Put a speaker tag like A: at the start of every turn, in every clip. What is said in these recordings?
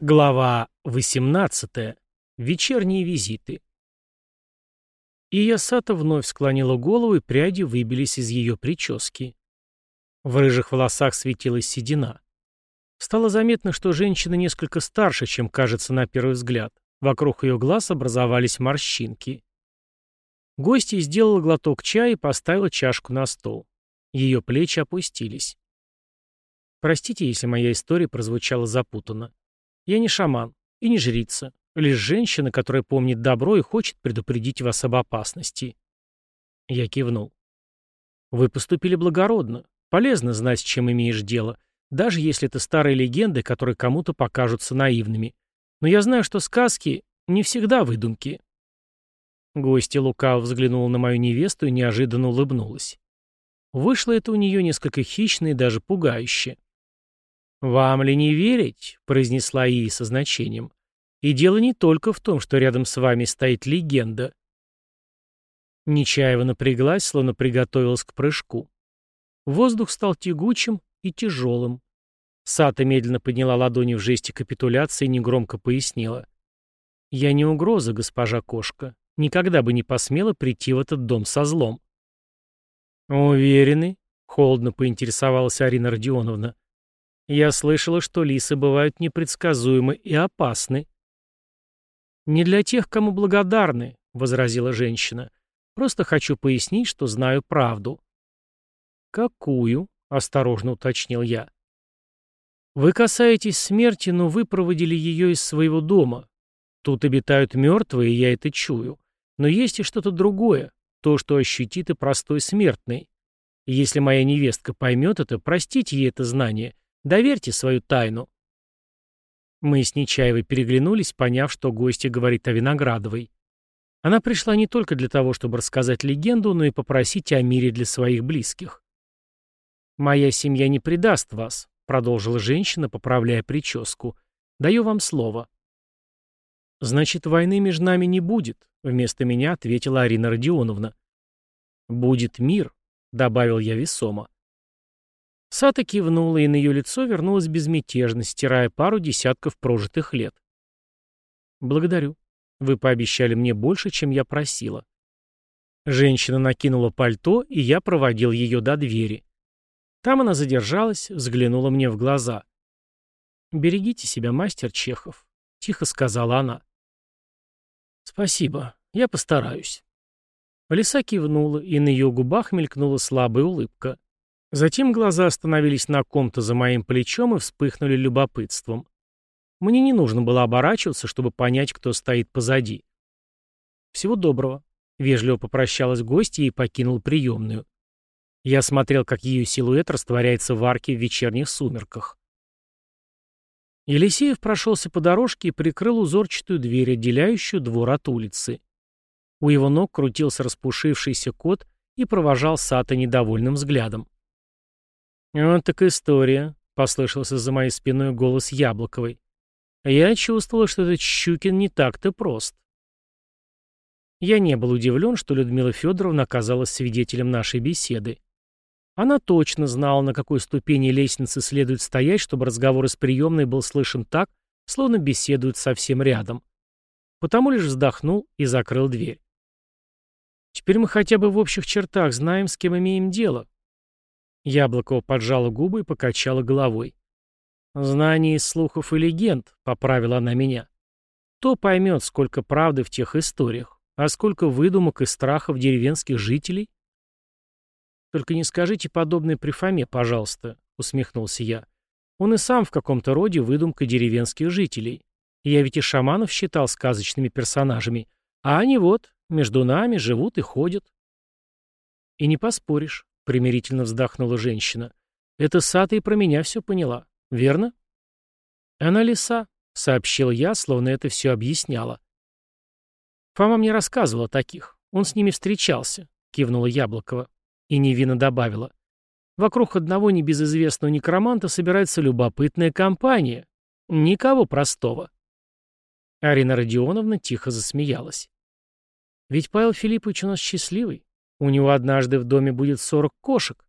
A: Глава 18. Вечерние визиты. Иясата вновь склонила голову, и пряди выбились из ее прически. В рыжих волосах светилась седина. Стало заметно, что женщина несколько старше, чем кажется на первый взгляд. Вокруг ее глаз образовались морщинки. Гостья сделала глоток чая и поставила чашку на стол. Ее плечи опустились. Простите, если моя история прозвучала запутанно. Я не шаман и не жрица, лишь женщина, которая помнит добро и хочет предупредить вас об опасности. Я кивнул. Вы поступили благородно. Полезно знать, с чем имеешь дело, даже если это старые легенды, которые кому-то покажутся наивными. Но я знаю, что сказки не всегда выдумки. Гостья лукаво взглянула на мою невесту и неожиданно улыбнулась. Вышло это у нее несколько хищно и даже пугающе. «Вам ли не верить?» — произнесла Ии со значением. «И дело не только в том, что рядом с вами стоит легенда». Нечаева напряглась, словно приготовилась к прыжку. Воздух стал тягучим и тяжелым. Сата медленно подняла ладони в жесте капитуляции и негромко пояснила. «Я не угроза, госпожа кошка. Никогда бы не посмела прийти в этот дом со злом». «Уверены?» — холодно поинтересовалась Арина Родионовна. Я слышала, что лисы бывают непредсказуемы и опасны. «Не для тех, кому благодарны», — возразила женщина. «Просто хочу пояснить, что знаю правду». «Какую?» — осторожно уточнил я. «Вы касаетесь смерти, но вы проводили ее из своего дома. Тут обитают мертвые, я это чую. Но есть и что-то другое, то, что ощутит и простой смертный. Если моя невестка поймет это, простите ей это знание, Доверьте свою тайну». Мы с Нечаевой переглянулись, поняв, что гостья говорит о Виноградовой. Она пришла не только для того, чтобы рассказать легенду, но и попросить о мире для своих близких. «Моя семья не предаст вас», — продолжила женщина, поправляя прическу. «Даю вам слово». «Значит, войны между нами не будет», — вместо меня ответила Арина Родионовна. «Будет мир», — добавил я весомо. Сата кивнула, и на ее лицо вернулась безмятежность, стирая пару десятков прожитых лет. «Благодарю. Вы пообещали мне больше, чем я просила». Женщина накинула пальто, и я проводил ее до двери. Там она задержалась, взглянула мне в глаза. «Берегите себя, мастер Чехов», — тихо сказала она. «Спасибо, я постараюсь». Лиса кивнула, и на ее губах мелькнула слабая улыбка. Затем глаза остановились на ком-то за моим плечом и вспыхнули любопытством. Мне не нужно было оборачиваться, чтобы понять, кто стоит позади. «Всего доброго», — вежливо попрощалась гостья и покинул приемную. Я смотрел, как ее силуэт растворяется в арке в вечерних сумерках. Елисеев прошелся по дорожке и прикрыл узорчатую дверь, отделяющую двор от улицы. У его ног крутился распушившийся кот и провожал Сата недовольным взглядом. «Вот так история», — послышался за моей спиной голос Яблоковой. Я чувствовала, что этот Щукин не так-то прост. Я не был удивлен, что Людмила Федоровна оказалась свидетелем нашей беседы. Она точно знала, на какой ступени лестницы следует стоять, чтобы разговор из приемной был слышен так, словно беседуют совсем рядом. Потому лишь вздохнул и закрыл дверь. Теперь мы хотя бы в общих чертах знаем, с кем имеем дело, Яблокова поджала губы и покачала головой. «Знание из слухов и легенд», — поправила она меня. «Кто поймет, сколько правды в тех историях, а сколько выдумок и страхов деревенских жителей?» «Только не скажите подобное при Фоме, пожалуйста», — усмехнулся я. «Он и сам в каком-то роде выдумка деревенских жителей. Я ведь и шаманов считал сказочными персонажами, а они вот, между нами, живут и ходят». «И не поспоришь примирительно вздохнула женщина. Это Сата и про меня все поняла. Верно? Она лиса, сообщил я, словно это все объясняло. Фома мне рассказывал о таких. Он с ними встречался, кивнула Яблокова. И невинно добавила. Вокруг одного небезызвестного некроманта собирается любопытная компания. Никого простого. Арина Родионовна тихо засмеялась. Ведь Павел Филиппович у нас счастливый. У него однажды в доме будет сорок кошек.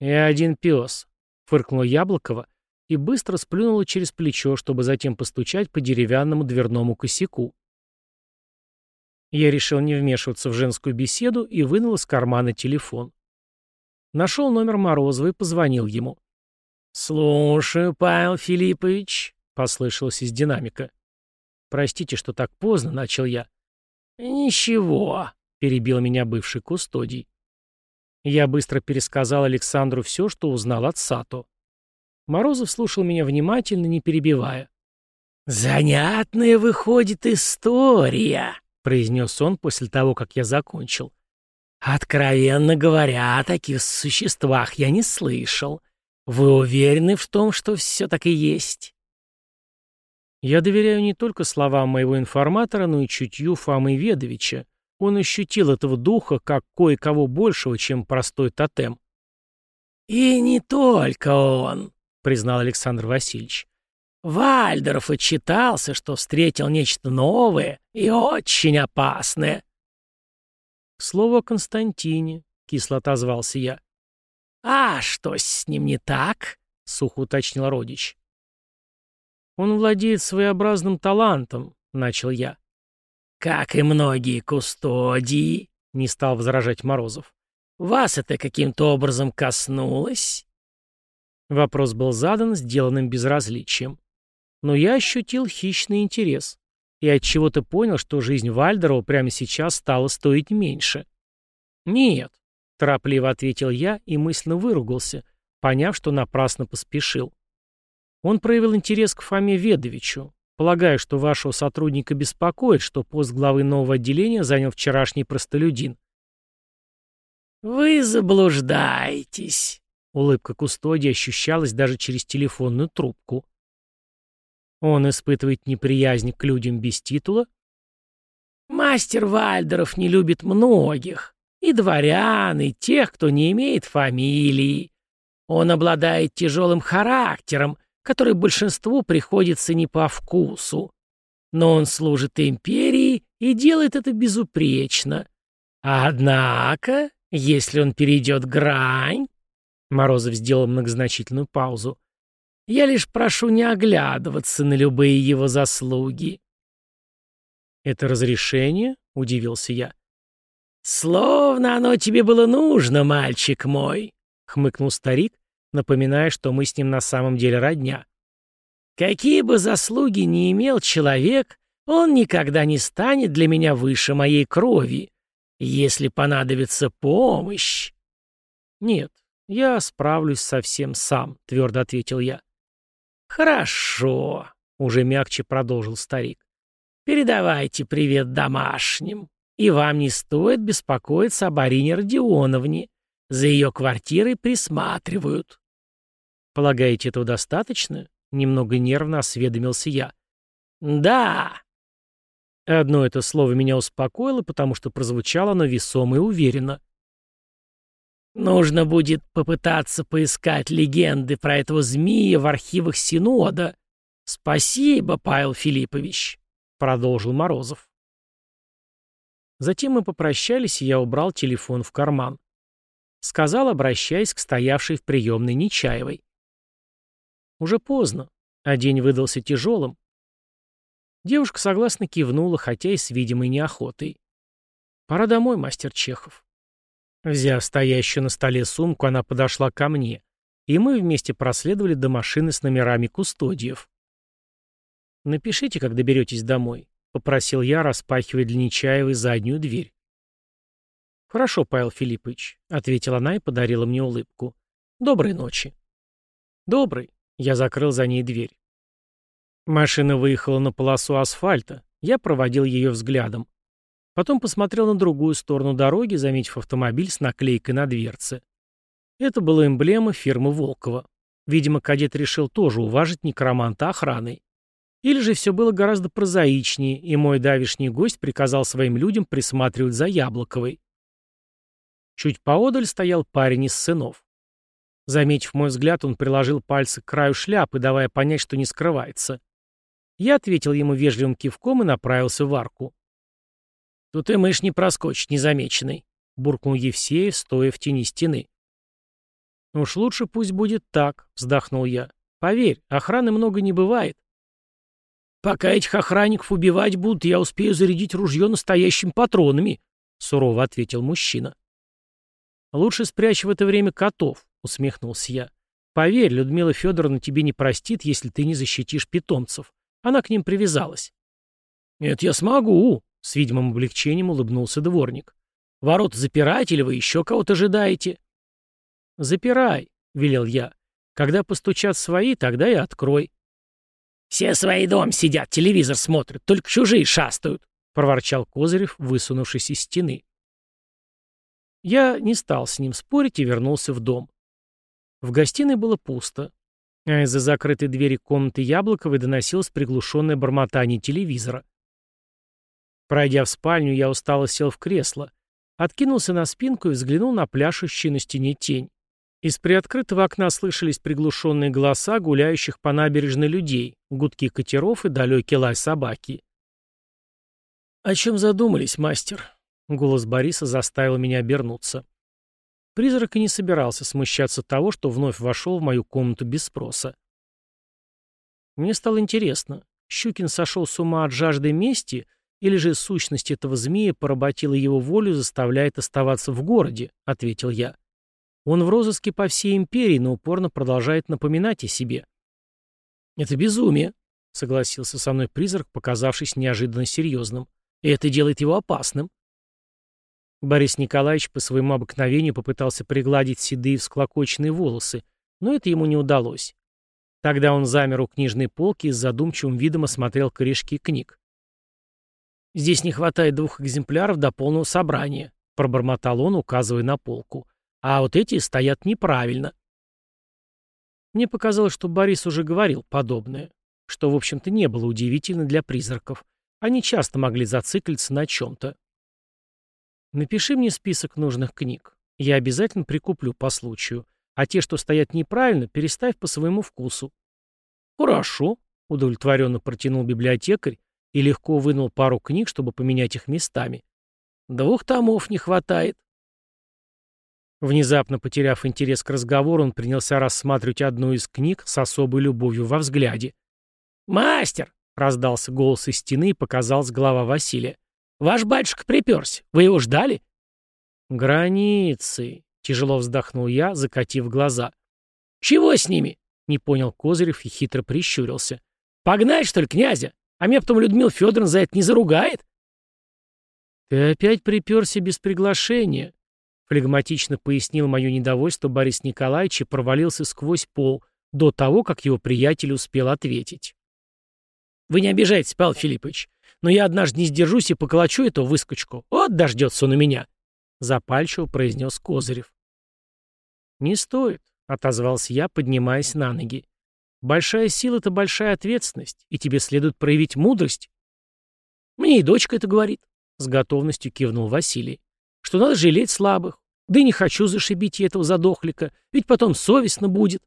A: И один пес, фыркнула Яблокова, и быстро сплюнула через плечо, чтобы затем постучать по деревянному дверному косяку. Я решил не вмешиваться в женскую беседу и вынул из кармана телефон. Нашел номер Морозова и позвонил ему. «Слушаю, Павел Филиппович», — послышалось из динамика. «Простите, что так поздно», — начал я. «Ничего», — перебил меня бывший кустодий. Я быстро пересказал Александру все, что узнал от Сато. Морозов слушал меня внимательно, не перебивая. «Занятная выходит история», — произнес он после того, как я закончил. «Откровенно говоря, о таких существах я не слышал. Вы уверены в том, что все так и есть?» Я доверяю не только словам моего информатора, но и чутью Фамы Ведовича. Он ощутил этого духа как кое-кого большего, чем простой тотем. «И не только он», — признал Александр Васильевич. «Вальдеров отчитался, что встретил нечто новое и очень опасное». «Слово о Константине», — кисло отозвался я.
B: «А что с ним не так?» — сухо уточнил родич.
A: «Он владеет своеобразным талантом», — начал я.
B: «Как и многие кустодии», — не стал возражать Морозов. «Вас это каким-то образом коснулось?»
A: Вопрос был задан сделанным безразличием. Но я ощутил хищный интерес и от чего то понял, что жизнь Вальдерова прямо сейчас стала стоить меньше. «Нет», — торопливо ответил я и мысленно выругался, поняв, что напрасно поспешил. Он проявил интерес к Фоме Ведовичу, Полагаю, что вашего сотрудника беспокоит, что пост главы нового отделения занял вчерашний простолюдин.
B: «Вы заблуждаетесь», — улыбка кустодии ощущалась даже через телефонную трубку.
A: «Он испытывает неприязнь к людям без титула?»
B: «Мастер Вальдеров не любит многих, и дворян, и тех, кто не имеет фамилии. Он обладает тяжелым характером, который большинству приходится не по вкусу. Но он служит империи и делает это безупречно. Однако, если он перейдет грань... Морозов сделал многозначительную паузу. Я лишь прошу не оглядываться на любые его заслуги.
A: «Это разрешение?» — удивился я.
B: «Словно оно тебе было нужно, мальчик мой», —
A: хмыкнул старик, напоминая, что мы с ним на самом деле родня.
B: Какие бы заслуги ни имел человек, он никогда не станет для меня выше моей крови. Если понадобится помощь...
A: Нет, я справлюсь совсем сам, твердо ответил я.
B: Хорошо, уже мягче продолжил старик. Передавайте привет домашним. И вам не стоит беспокоиться об Арине Родионовне. За ее квартирой присматривают.
A: Полагаете, этого достаточно? Немного нервно осведомился я.
B: Да.
A: Одно это слово меня успокоило, потому что прозвучало оно весомо и уверенно.
B: Нужно будет попытаться поискать легенды про этого змея в архивах Синода. Спасибо, Павел Филиппович, продолжил Морозов.
A: Затем мы попрощались, и я убрал телефон в карман. Сказал, обращаясь к стоявшей в приемной Нечаевой. Уже поздно, а день выдался тяжелым. Девушка согласно кивнула, хотя и с видимой неохотой. «Пора домой, мастер Чехов». Взяв стоящую на столе сумку, она подошла ко мне, и мы вместе проследовали до машины с номерами кустодиев. «Напишите, как доберетесь домой», — попросил я, распахивая для Нечаевой заднюю дверь. «Хорошо, Павел Филиппович», — ответила она и подарила мне улыбку. «Доброй ночи». «Доброй», я закрыл за ней дверь. Машина выехала на полосу асфальта. Я проводил ее взглядом. Потом посмотрел на другую сторону дороги, заметив автомобиль с наклейкой на дверце. Это была эмблема фирмы Волкова. Видимо, кадет решил тоже уважить некроманта охраной. Или же все было гораздо прозаичнее, и мой давишний гость приказал своим людям присматривать за Яблоковой. Чуть поодаль стоял парень из сынов. Заметив мой взгляд, он приложил пальцы к краю шляпы, давая понять, что не скрывается. Я ответил ему вежливым кивком и направился в арку. «Тут и мышь не проскочит незамеченной», — буркнул Евсеев, стоя в тени стены. «Уж лучше пусть будет так», — вздохнул я. Поверь, охраны много не бывает.
B: Пока этих охранников убивать будут, я успею зарядить ружье настоящими патронами, сурово ответил мужчина.
A: Лучше спрячь в это время котов, усмехнулся я. Поверь, Людмила Федоровна тебе не простит, если ты не защитишь питомцев. Она к ним привязалась.
B: «Это я смогу», — с видимым облегчением улыбнулся дворник. «Ворот запирать или вы еще кого-то ожидаете?»
A: «Запирай», — велел я. «Когда постучат свои, тогда и открой».
B: «Все свои дом сидят, телевизор смотрят, только чужие шастают», — проворчал Козырев, высунувшись из стены.
A: Я не стал с ним спорить и вернулся в дом. В гостиной было пусто, а из-за закрытой двери комнаты Яблоковой доносилось приглушенное бормотание телевизора. Пройдя в спальню, я устало сел в кресло, откинулся на спинку и взглянул на пляшущую на стене тень. Из приоткрытого окна слышались приглушенные голоса гуляющих по набережной людей, гудки катеров и далекий лай собаки. «О чем задумались, мастер?» Голос Бориса заставил меня обернуться. Призрак и не собирался смущаться того, что вновь вошел в мою комнату без спроса. Мне стало интересно, Щукин сошел с ума от жажды мести — или же сущность этого змея поработила его волю заставляет оставаться в городе, ответил я. Он в розыске по всей империи, но упорно продолжает напоминать о себе. Это безумие, согласился со мной призрак, показавшись неожиданно серьезным. И это делает его опасным. Борис Николаевич по своему обыкновению попытался пригладить седые всклокоченные волосы, но это ему не удалось. Тогда он замер у книжной полки и с задумчивым видом осмотрел корешки книг. «Здесь не хватает двух экземпляров до полного собрания», — пробормотал он, указывая на полку. «А вот эти стоят неправильно». Мне показалось, что Борис уже говорил подобное, что, в общем-то, не было удивительно для призраков. Они часто могли зациклиться на чем-то. «Напиши мне список нужных книг. Я обязательно прикуплю по случаю. А те, что стоят неправильно, переставь по своему вкусу».
B: «Хорошо», — удовлетворенно протянул библиотекарь, и легко вынул пару книг, чтобы поменять их местами. Двух томов не хватает.
A: Внезапно потеряв интерес к разговору, он принялся рассматривать одну из книг с особой любовью во взгляде.
B: «Мастер!» — раздался голос из стены и показалась голова Василия. «Ваш батюшка приперся. Вы его ждали?»
A: «Границы!» — тяжело вздохнул я, закатив глаза.
B: «Чего с ними?»
A: — не понял Козырев и хитро прищурился.
B: «Погнать, что ли, князя? А меня потом Людмила Федоровна за это не заругает?
A: Ты опять приперся без приглашения, флегматично пояснил мое недовольство Борис Николаевич и провалился сквозь пол до того, как его приятель успел ответить.
B: Вы не обижайтесь, Павел Филиппович, но я однажды не сдержусь и поколочу эту выскочку. Вот дождется он у меня, запальчиво произнес Козырев.
A: Не стоит, отозвался я, поднимаясь на ноги. Большая сила — это большая ответственность, и тебе следует проявить мудрость.
B: Мне и дочка это говорит, —
A: с готовностью кивнул Василий, — что надо жалеть слабых. Да и не хочу зашибить этого задохлика, ведь потом совестно будет.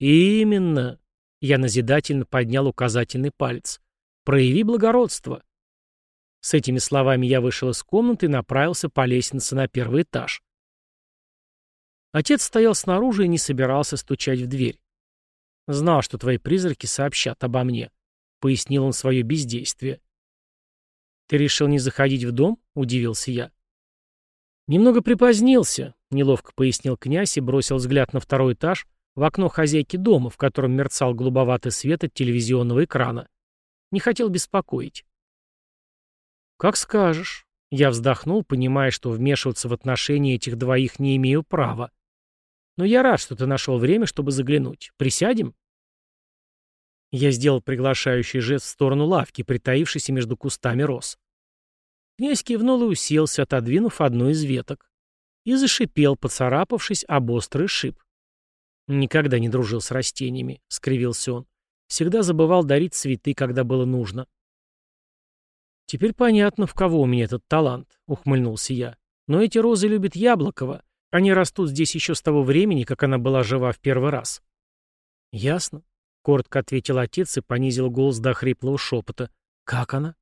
A: Именно. Я назидательно поднял указательный палец. Прояви благородство. С этими словами я вышел из комнаты и направился по лестнице на первый этаж. Отец стоял снаружи и не собирался стучать в дверь. Знал, что твои призраки сообщат обо мне», — пояснил он свое бездействие. «Ты решил не заходить в дом?» — удивился я. «Немного припозднился», — неловко пояснил князь и бросил взгляд на второй этаж, в окно хозяйки дома, в котором мерцал голубоватый свет от телевизионного экрана. Не хотел беспокоить. «Как скажешь». Я вздохнул, понимая, что вмешиваться в отношения этих двоих не имею права. Но я рад, что ты нашел время, чтобы заглянуть. Присядем?» Я сделал приглашающий жест в сторону лавки, притаившейся между кустами роз. Князь кивнул и уселся, отодвинув одну из веток. И зашипел, поцарапавшись об острый шип. «Никогда не дружил с растениями», — скривился он. «Всегда забывал дарить цветы, когда было нужно». «Теперь понятно, в кого у меня этот талант», — ухмыльнулся я. «Но эти розы любят Яблокова, они растут здесь еще с того времени, как она была жива в первый раз. Ясно, коротко ответил отец и понизил голос до хриплого шепота. Как она?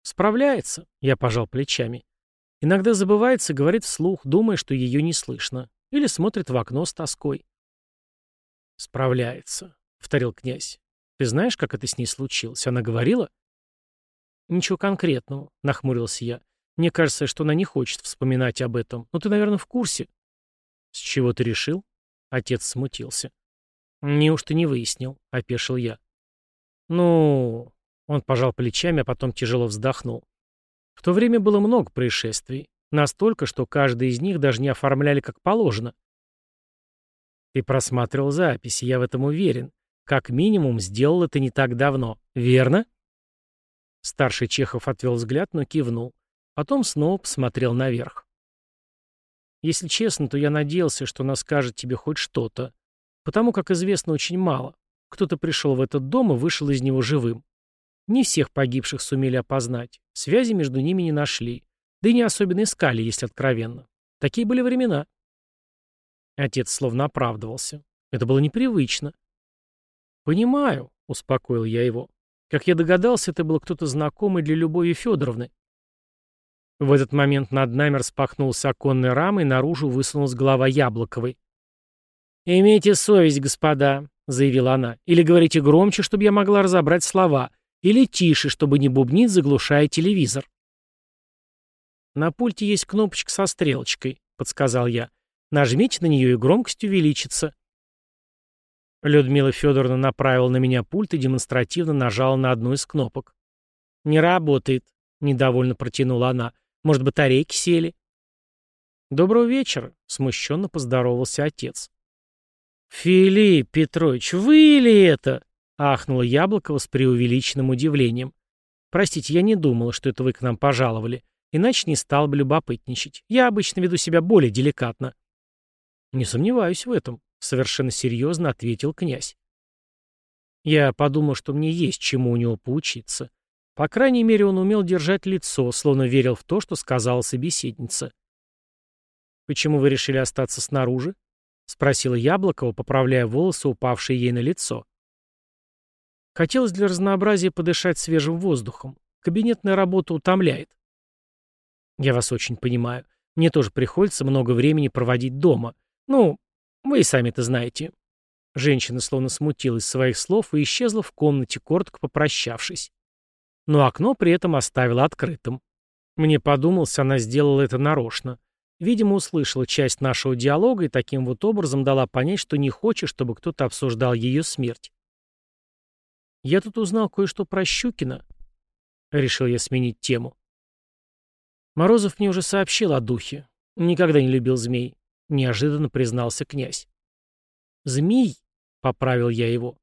A: Справляется, я пожал плечами. Иногда забывается, говорит вслух, думая, что ее не слышно. Или смотрит в окно с тоской. «Справляется», — повторил князь. «Ты знаешь, как это с ней случилось? Она говорила?» «Ничего конкретного», — нахмурился я. «Мне кажется, что она не хочет вспоминать об этом. Но ты, наверное, в курсе». «С чего ты решил?» Отец смутился. «Неужто не выяснил?» — опешил я. «Ну...» — он пожал плечами, а потом тяжело вздохнул. В то время было много происшествий. Настолько, что каждый из них даже не оформляли как положено. Ты просматривал записи, я в этом уверен. Как минимум, сделал это не так давно. Верно? Старший Чехов отвел взгляд, но кивнул. Потом снова посмотрел наверх. Если честно, то я надеялся, что она скажет тебе хоть что-то. Потому как известно очень мало. Кто-то пришел в этот дом и вышел из него живым. Не всех погибших сумели опознать. Связи между ними не нашли. Да и не особенно искали, если откровенно. Такие были времена. Отец словно оправдывался. Это было непривычно. «Понимаю», — успокоил я его. Как я догадался, это был кто-то знакомый для Любови Федоровны. В этот момент над нами распахнулся оконная рама, и наружу высунулась голова Яблоковой. «Имейте совесть, господа», — заявила она, — «или говорите громче, чтобы я могла разобрать слова, или тише, чтобы не бубнить, заглушая телевизор». «На пульте есть кнопочка со стрелочкой», — подсказал я. «Нажмите на нее, и громкость увеличится». Людмила Федоровна направила на меня пульт и демонстративно нажала на одну из кнопок. «Не работает», — недовольно протянула она. «Может, батарейки сели?» «Доброго вечера», — смущенно поздоровался отец. «Филипп Петрович, вы ли это?» — ахнула Яблокова с преувеличенным удивлением. «Простите, я не думала, что это вы к нам пожаловали, иначе не стал бы любопытничать. Я обычно веду себя более деликатно». «Не сомневаюсь в этом», совершенно серьезно ответил князь. Я подумал, что мне есть чему у него поучиться. По крайней мере, он умел держать лицо, словно верил в то, что сказала собеседница. «Почему вы решили остаться снаружи?» — спросила Яблокова, поправляя волосы, упавшие ей на лицо. Хотелось для разнообразия подышать свежим воздухом. Кабинетная работа утомляет. Я вас очень понимаю. Мне тоже приходится много времени проводить дома. Ну, вы и сами это знаете. Женщина словно смутилась своих слов и исчезла в комнате, коротко попрощавшись. Но окно при этом оставила открытым. Мне подумалось, она сделала это нарочно. Видимо, услышала часть нашего диалога и таким вот образом дала понять, что не хочет, чтобы кто-то обсуждал ее смерть. Я тут узнал кое-что про Щукина. Решил я сменить тему. Морозов мне уже сообщил о духе. Никогда не любил змей неожиданно признался князь. «Змей?» — поправил я его.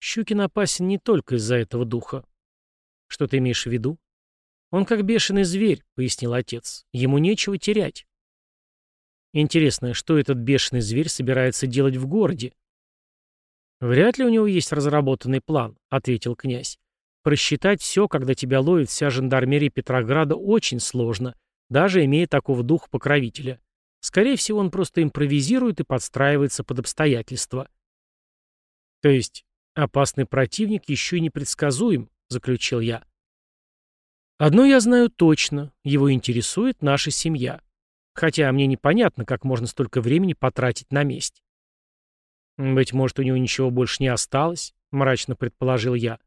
A: «Щукин опасен не только из-за этого духа». «Что ты имеешь в виду?» «Он как бешеный зверь», — пояснил отец. «Ему нечего терять». «Интересно, что этот бешеный зверь собирается делать в городе?» «Вряд ли у него есть разработанный план», — ответил князь. «Просчитать все, когда тебя ловит вся жандармерия Петрограда, очень сложно, даже имея такого духа покровителя. Скорее всего, он просто импровизирует и подстраивается под обстоятельства. То есть, опасный противник еще и непредсказуем, заключил я. Одно я знаю точно, его интересует наша семья. Хотя мне непонятно, как можно столько времени потратить на месть. Быть может, у него ничего больше не осталось, мрачно предположил я.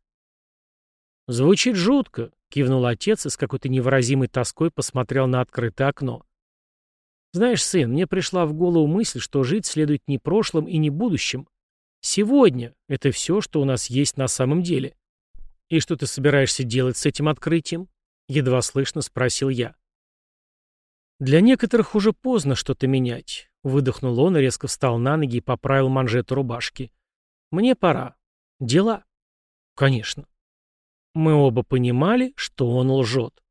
A: Звучит жутко, кивнул отец и с какой-то невыразимой тоской посмотрел на открытое окно. Знаешь, сын, мне пришла в голову мысль, что жить следует не прошлым и не будущим. Сегодня — это все, что у нас есть на самом деле. И что ты собираешься делать с этим открытием? Едва слышно спросил я. Для некоторых уже поздно что-то менять. Выдохнул он и резко встал на ноги и поправил манжету рубашки. Мне пора. Дела. Конечно. Мы оба понимали, что он лжет.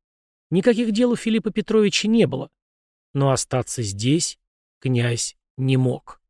A: Никаких дел у Филиппа Петровича не было. Но остаться здесь князь не мог.